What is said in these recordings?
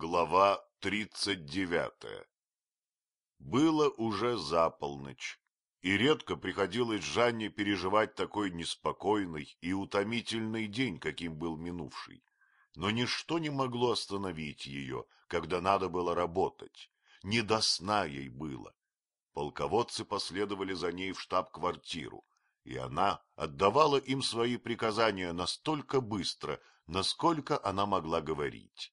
Глава тридцать девятая Было уже за полночь, и редко приходилось Жанне переживать такой неспокойный и утомительный день, каким был минувший. Но ничто не могло остановить ее, когда надо было работать. Не до сна ей было. Полководцы последовали за ней в штаб-квартиру, и она отдавала им свои приказания настолько быстро, насколько она могла говорить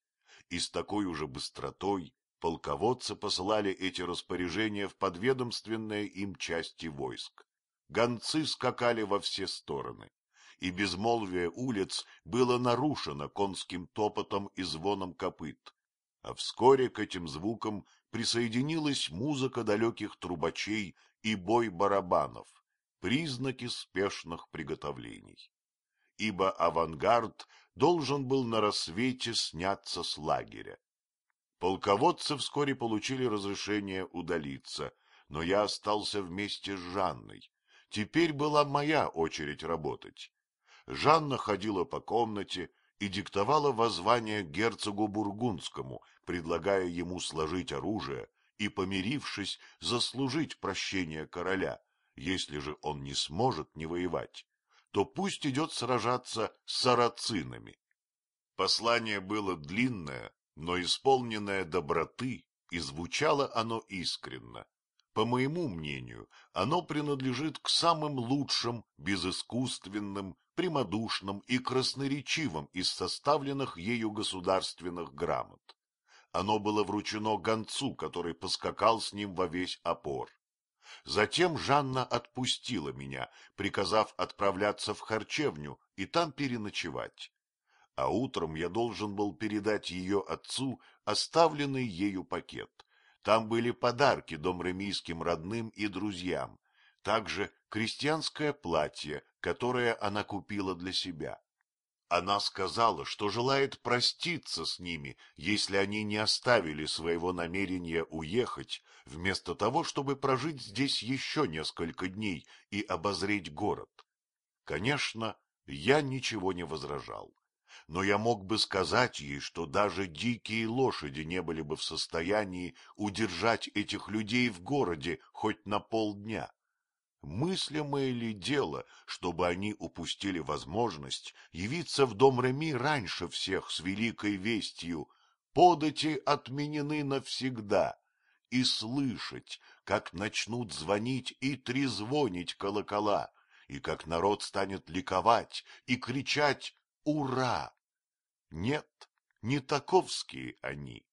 и с такой уже быстротой полководцы посылали эти распоряжения в подведомственные им части войск. Гонцы скакали во все стороны, и безмолвие улиц было нарушено конским топотом и звоном копыт. А вскоре к этим звукам присоединилась музыка далеких трубачей и бой барабанов, признаки спешных приготовлений. Ибо авангард должен был на рассвете сняться с лагеря. Полководцы вскоре получили разрешение удалиться, но я остался вместе с Жанной. Теперь была моя очередь работать. Жанна ходила по комнате и диктовала воззвание герцогу Бургундскому, предлагая ему сложить оружие и, помирившись, заслужить прощение короля, если же он не сможет не воевать то пусть идет сражаться с сарацинами. Послание было длинное, но исполненное доброты, и звучало оно искренно. По моему мнению, оно принадлежит к самым лучшим, безыскусственным, прямодушным и красноречивым из составленных ею государственных грамот. Оно было вручено гонцу, который поскакал с ним во весь опор. Затем Жанна отпустила меня, приказав отправляться в харчевню и там переночевать. А утром я должен был передать ее отцу оставленный ею пакет. Там были подарки домремийским родным и друзьям, также крестьянское платье, которое она купила для себя. Она сказала, что желает проститься с ними, если они не оставили своего намерения уехать, вместо того, чтобы прожить здесь еще несколько дней и обозреть город. Конечно, я ничего не возражал, но я мог бы сказать ей, что даже дикие лошади не были бы в состоянии удержать этих людей в городе хоть на полдня. Мыслимое ли дело, чтобы они упустили возможность явиться в дом Реми раньше всех с великой вестью «Подати отменены навсегда» и слышать, как начнут звонить и трезвонить колокола, и как народ станет ликовать и кричать «Ура!» Нет, не таковские они.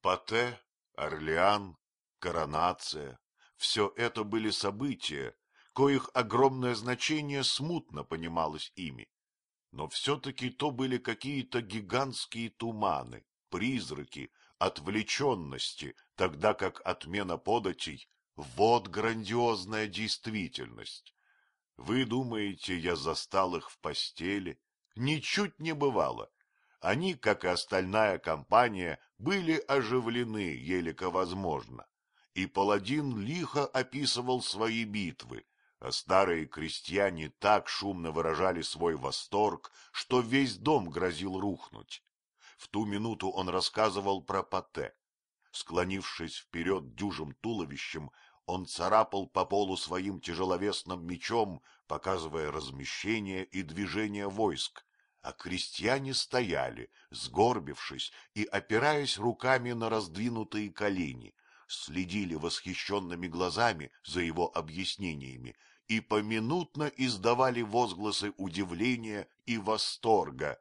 Пате, Орлеан, коронация, все это были события, коих огромное значение смутно понималось ими. Но все-таки то были какие-то гигантские туманы, призраки, отвлеченности, тогда как отмена податей — вот грандиозная действительность. Вы думаете, я застал их в постели? Ничуть не бывало. Они, как и остальная компания, были оживлены, елико возможно и паладин лихо описывал свои битвы, а старые крестьяне так шумно выражали свой восторг, что весь дом грозил рухнуть. В ту минуту он рассказывал про Пате. Склонившись вперед дюжим туловищем, он царапал по полу своим тяжеловесным мечом, показывая размещение и движение войск, а крестьяне стояли, сгорбившись и опираясь руками на раздвинутые колени, следили восхищенными глазами за его объяснениями и поминутно издавали возгласы удивления и восторга.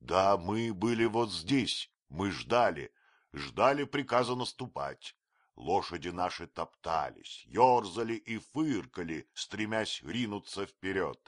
Да, мы были вот здесь, мы ждали, ждали приказа наступать. Лошади наши топтались, ерзали и фыркали, стремясь ринуться вперед.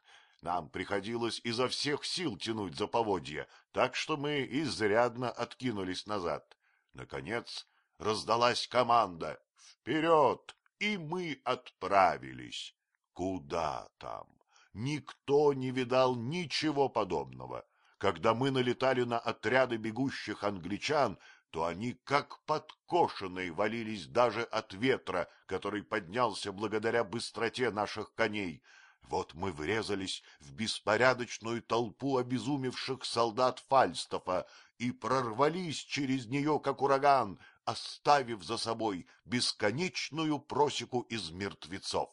Нам приходилось изо всех сил тянуть за поводья, так что мы изрядно откинулись назад. Наконец раздалась команда «Вперед!» и мы отправились. Куда там? Никто не видал ничего подобного. Когда мы налетали на отряды бегущих англичан, то они как подкошенные валились даже от ветра, который поднялся благодаря быстроте наших коней. Вот мы врезались в беспорядочную толпу обезумевших солдат Фальстафа и прорвались через нее, как ураган, оставив за собой бесконечную просеку из мертвецов.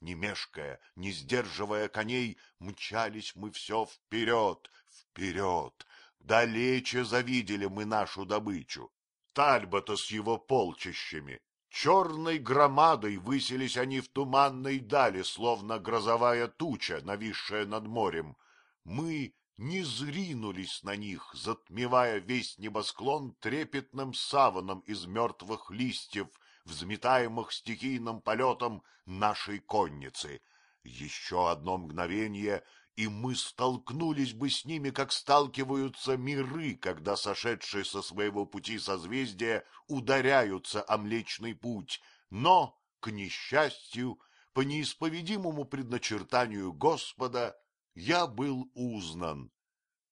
Не мешкая, не сдерживая коней, мчались мы все вперед, вперед. Далече завидели мы нашу добычу. Тальбота с его полчищами, Черной громадой высились они в туманной дали, словно грозовая туча, нависшая над морем. Мы не зринулись на них, затмевая весь небосклон трепетным саваном из мертвых листьев, взметаемых стихийным полетом нашей конницы. Еще одно мгновение, и мы столкнулись бы с ними, как сталкиваются миры, когда сошедшие со своего пути созвездия ударяются о Млечный Путь. Но, к несчастью, по неисповедимому предначертанию Господа, я был узнан.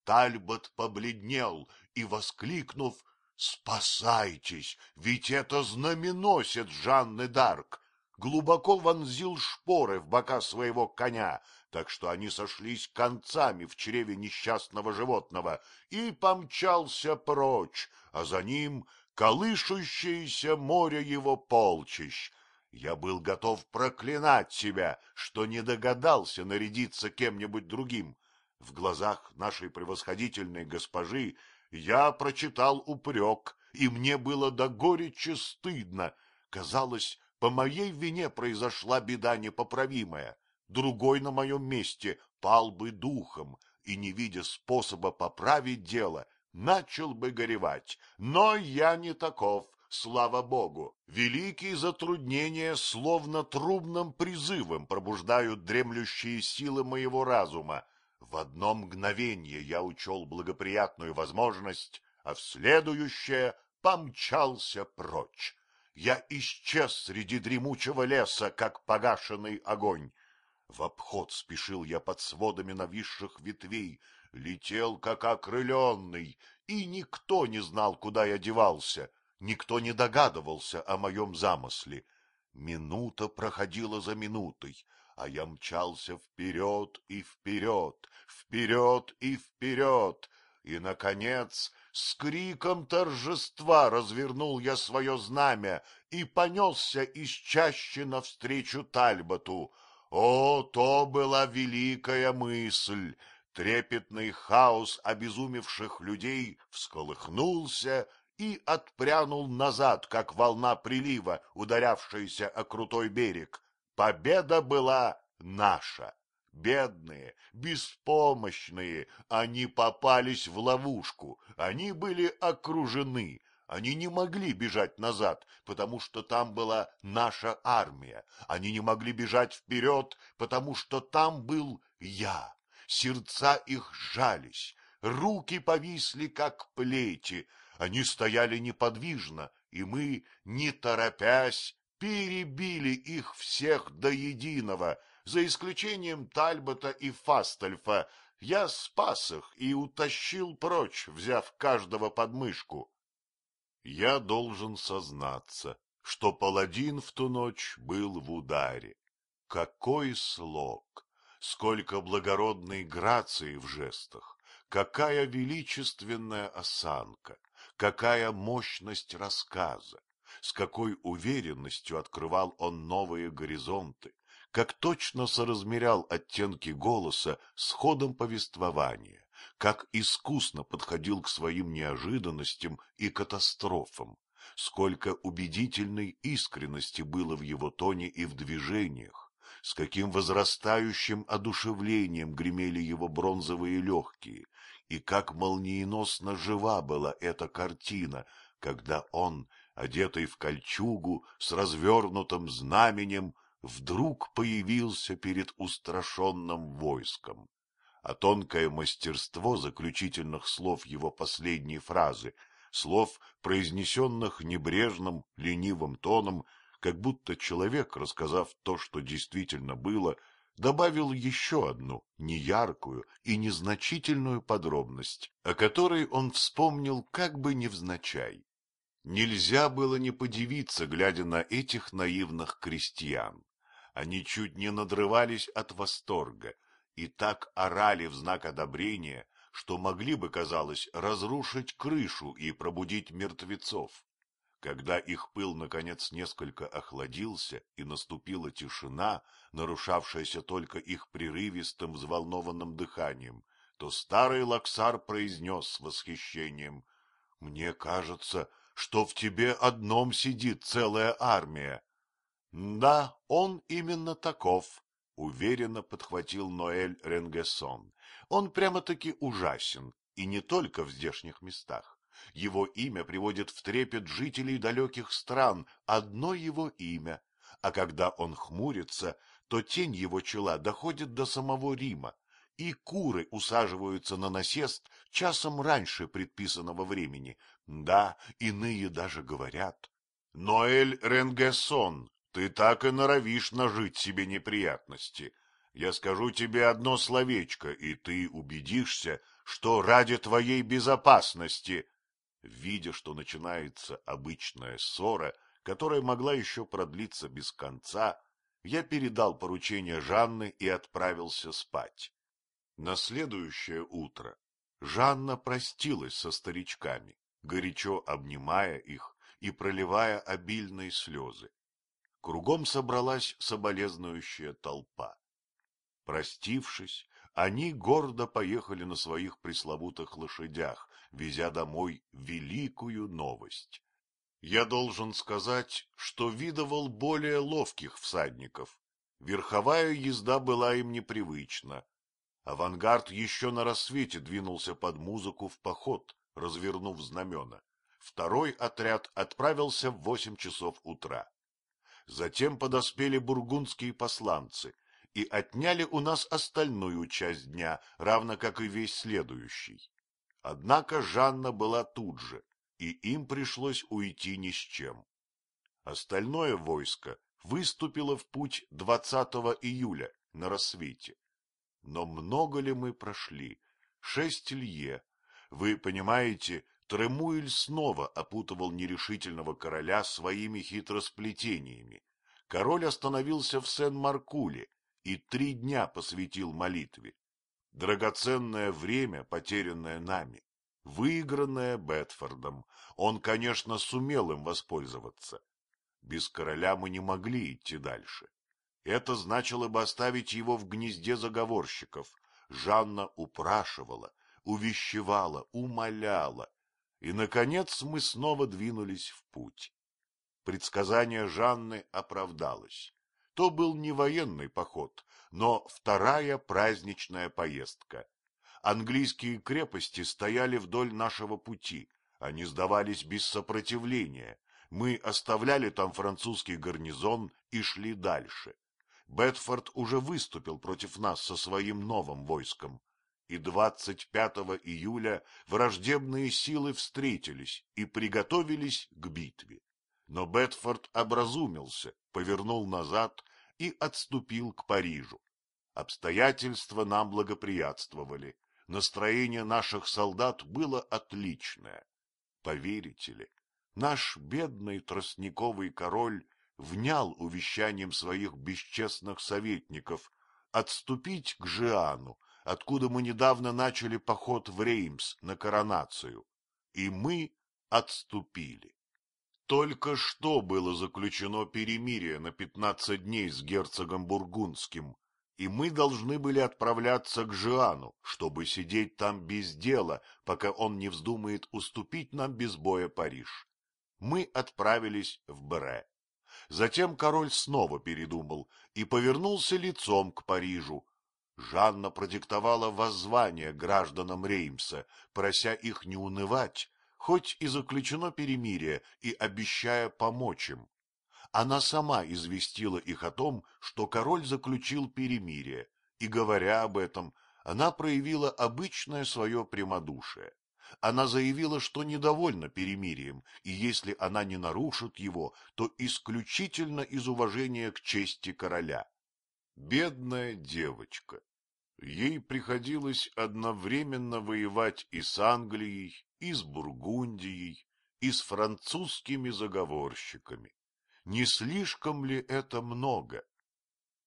Тальбот побледнел и, воскликнув «Спасайтесь, ведь это знаменосец Жанны Дарк!» глубоко вонзил шпоры в бока своего коня, так что они сошлись концами в чреве несчастного животного, и помчался прочь, а за ним колышущееся море его полчищ. Я был готов проклинать себя, что не догадался нарядиться кем-нибудь другим. В глазах нашей превосходительной госпожи я прочитал упрек, и мне было до горечи стыдно. Казалось, по моей вине произошла беда непоправимая. Другой на моем месте пал бы духом и, не видя способа поправить дело, начал бы горевать. Но я не таков, слава богу. Великие затруднения, словно трубным призывом, пробуждают дремлющие силы моего разума. В одно мгновение я учел благоприятную возможность, а в следующее помчался прочь я исчез среди дремучего леса, как погашенный огонь. В обход спешил я под сводами нависших ветвей, летел, как окрыленный, и никто не знал, куда я девался, никто не догадывался о моем замысле. Минута проходила за минутой, а я мчался вперед и вперед, вперед и вперед, и, наконец, с криком торжества развернул я свое знамя и понесся из чащи навстречу Тальботу. О, то была великая мысль! Трепетный хаос обезумевших людей всколыхнулся и отпрянул назад, как волна прилива, ударявшаяся о крутой берег. Победа была наша. Бедные, беспомощные, они попались в ловушку, они были окружены, они не могли бежать назад, потому что там была наша армия, они не могли бежать вперед, потому что там был я. Сердца их сжались, руки повисли, как плети, они стояли неподвижно, и мы, не торопясь, перебили их всех до единого — за исключением Тальбота и Фастельфа, я спас их и утащил прочь, взяв каждого под мышку. Я должен сознаться, что паладин в ту ночь был в ударе. Какой слог! Сколько благородной грации в жестах! Какая величественная осанка! Какая мощность рассказа! С какой уверенностью открывал он новые горизонты! как точно соразмерял оттенки голоса с ходом повествования, как искусно подходил к своим неожиданностям и катастрофам, сколько убедительной искренности было в его тоне и в движениях, с каким возрастающим одушевлением гремели его бронзовые легкие, и как молниеносно жива была эта картина, когда он, одетый в кольчугу, с развернутым знаменем, вдруг появился перед устрашенным войском, а тонкое мастерство заключительных слов его последней фразы, слов, произнесенных небрежным, ленивым тоном, как будто человек, рассказав то, что действительно было, добавил еще одну неяркую и незначительную подробность, о которой он вспомнил как бы невзначай. Нельзя было не подивиться, глядя на этих наивных крестьян. Они чуть не надрывались от восторга и так орали в знак одобрения, что могли бы, казалось, разрушить крышу и пробудить мертвецов. Когда их пыл, наконец, несколько охладился и наступила тишина, нарушавшаяся только их прерывистым, взволнованным дыханием, то старый Лаксар произнес с восхищением, — Мне кажется, что в тебе одном сидит целая армия. — Да, он именно таков, — уверенно подхватил Ноэль Ренгессон. — Он прямо-таки ужасен, и не только в здешних местах. Его имя приводит в трепет жителей далеких стран, одно его имя. А когда он хмурится, то тень его чела доходит до самого Рима, и куры усаживаются на насест часом раньше предписанного времени. Да, иные даже говорят. Ноэль Ренгессон, ты так и норовишь нажить себе неприятности. Я скажу тебе одно словечко, и ты убедишься, что ради твоей безопасности Видя, что начинается обычная ссора, которая могла еще продлиться без конца, я передал поручение Жанны и отправился спать. На следующее утро Жанна простилась со старичками, горячо обнимая их и проливая обильные слезы. Кругом собралась соболезнующая толпа. Простившись, они гордо поехали на своих пресловутых лошадях, везя домой великую новость. Я должен сказать, что видывал более ловких всадников. Верховая езда была им непривычна. Авангард еще на рассвете двинулся под музыку в поход, развернув знамена. Второй отряд отправился в восемь часов утра. Затем подоспели бургундские посланцы, и отняли у нас остальную часть дня, равно как и весь следующий. Однако Жанна была тут же, и им пришлось уйти ни с чем. Остальное войско выступило в путь 20 июля на рассвете. Но много ли мы прошли? Шесть лье. Вы понимаете, Тремуэль снова опутывал нерешительного короля своими хитросплетениями. Король остановился в Сен-Маркуле и три дня посвятил молитве. Драгоценное время, потерянное нами, выигранное Бетфордом, он, конечно, сумел им воспользоваться. Без короля мы не могли идти дальше. Это значило бы оставить его в гнезде заговорщиков. Жанна упрашивала, увещевала, умоляла. И, наконец, мы снова двинулись в путь. Предсказание Жанны оправдалось. То был не военный поход, но вторая праздничная поездка. Английские крепости стояли вдоль нашего пути, они сдавались без сопротивления. Мы оставляли там французский гарнизон и шли дальше. Бетфорд уже выступил против нас со своим новым войском, и 25 июля враждебные силы встретились и приготовились к битве. Но Бетфорд образумился, повернул назад и отступил к Парижу. Обстоятельства нам благоприятствовали. Настроение наших солдат было отличное. Поверите ли, наш бедный тростниковый король внял увещанием своих бесчестных советников отступить к Жиану, откуда мы недавно начали поход в Реймс на коронацию. И мы отступили. Только что было заключено перемирие на пятнадцать дней с герцогом Бургундским, и мы должны были отправляться к Жиану, чтобы сидеть там без дела, пока он не вздумает уступить нам без боя Париж. Мы отправились в Бре. Затем король снова передумал и повернулся лицом к Парижу. Жанна продиктовала воззвание гражданам Реймса, прося их не унывать, хоть и заключено перемирие и обещая помочь им. Она сама известила их о том, что король заключил перемирие, и, говоря об этом, она проявила обычное свое прямодушие. Она заявила, что недовольна перемирием, и если она не нарушит его, то исключительно из уважения к чести короля. Бедная девочка! Ей приходилось одновременно воевать и с Англией, и с Бургундией, и с французскими заговорщиками. Не слишком ли это много?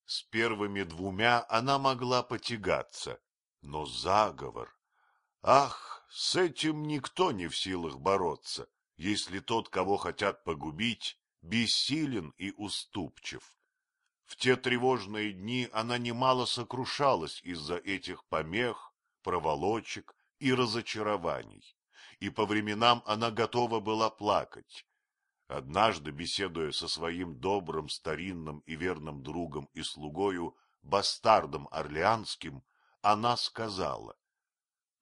С первыми двумя она могла потягаться, но заговор... Ах, с этим никто не в силах бороться, если тот, кого хотят погубить, бессилен и уступчив. В те тревожные дни она немало сокрушалась из-за этих помех, проволочек и разочарований, и по временам она готова была плакать. Однажды, беседуя со своим добрым, старинным и верным другом и слугою, бастардом Орлеанским, она сказала,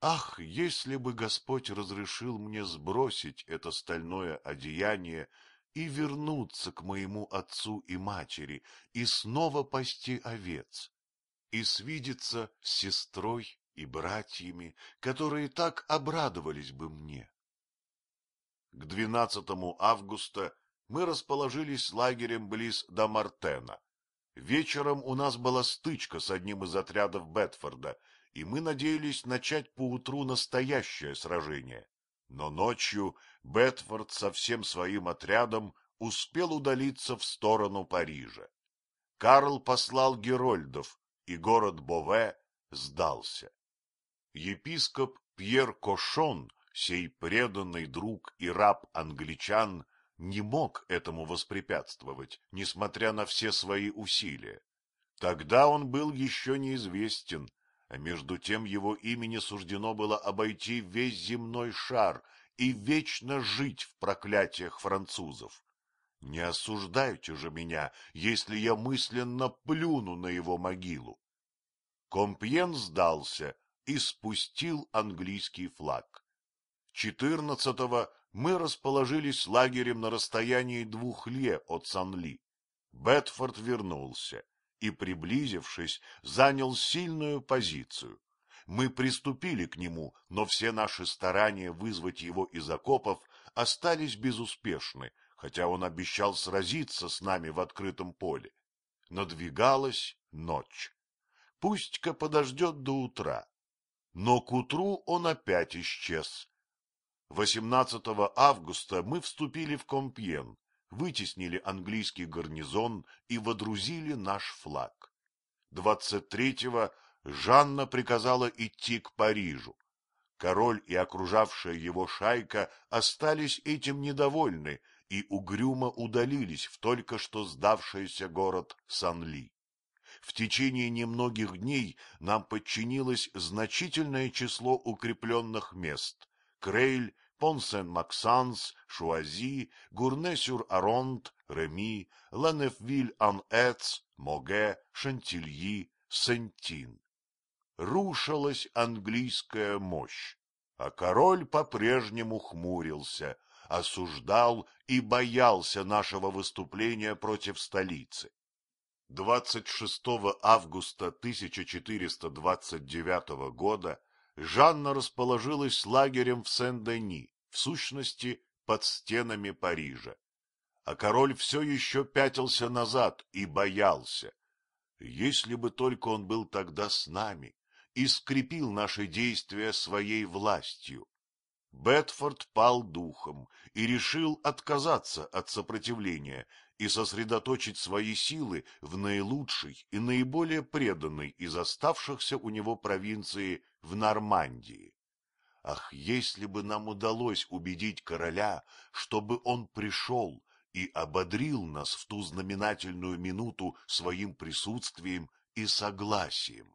«Ах, если бы Господь разрешил мне сбросить это стальное одеяние и вернуться к моему отцу и матери, и снова пасти овец, и свидеться с сестрой и братьями, которые так обрадовались бы мне. К 12 августа мы расположились лагерем близ Дамартена. Вечером у нас была стычка с одним из отрядов Бетфорда, и мы надеялись начать поутру настоящее сражение. Но ночью Бетфорд со всем своим отрядом успел удалиться в сторону Парижа. Карл послал герольдов, и город Бове сдался. Епископ Пьер Кошон, сей преданный друг и раб англичан, не мог этому воспрепятствовать, несмотря на все свои усилия. Тогда он был еще неизвестен, а между тем его имени суждено было обойти весь земной шар и вечно жить в проклятиях французов. Не осуждайте же меня, если я мысленно плюну на его могилу. Компьен сдался и спустил английский флаг. Четырнадцатого мы расположились лагерем на расстоянии двух ле от Санли. Бетфорд вернулся и, приблизившись, занял сильную позицию. Мы приступили к нему, но все наши старания вызвать его из окопов остались безуспешны, хотя он обещал сразиться с нами в открытом поле. Надвигалась ночь. Пусть-ка подождет до утра. Но к утру он опять исчез. 18 августа мы вступили в Компьен, вытеснили английский гарнизон и водрузили наш флаг. 23-го Жанна приказала идти к Парижу. Король и окружавшая его шайка остались этим недовольны и угрюмо удалились в только что сдавшийся город Санли. В течение немногих дней нам подчинилось значительное число укрепленных мест — Крейль, Пон-Сен-Максанс, Шуази, Гурне-сюр-Аронт, Реми, Ланефвиль-Ан-Эц, Моге, Шантильи, Сентин. Рушилась английская мощь, а король по-прежнему хмурился, осуждал и боялся нашего выступления против столицы. 26 августа 1429 года Жанна расположилась лагерем в Сен-Дени, в сущности, под стенами Парижа. А король все еще пятился назад и боялся. Если бы только он был тогда с нами и скрепил наши действия своей властью. Бетфорд пал духом и решил отказаться от сопротивления и сосредоточить свои силы в наилучшей и наиболее преданной из оставшихся у него провинции в Нормандии. Ах, если бы нам удалось убедить короля, чтобы он пришел и ободрил нас в ту знаменательную минуту своим присутствием и согласием!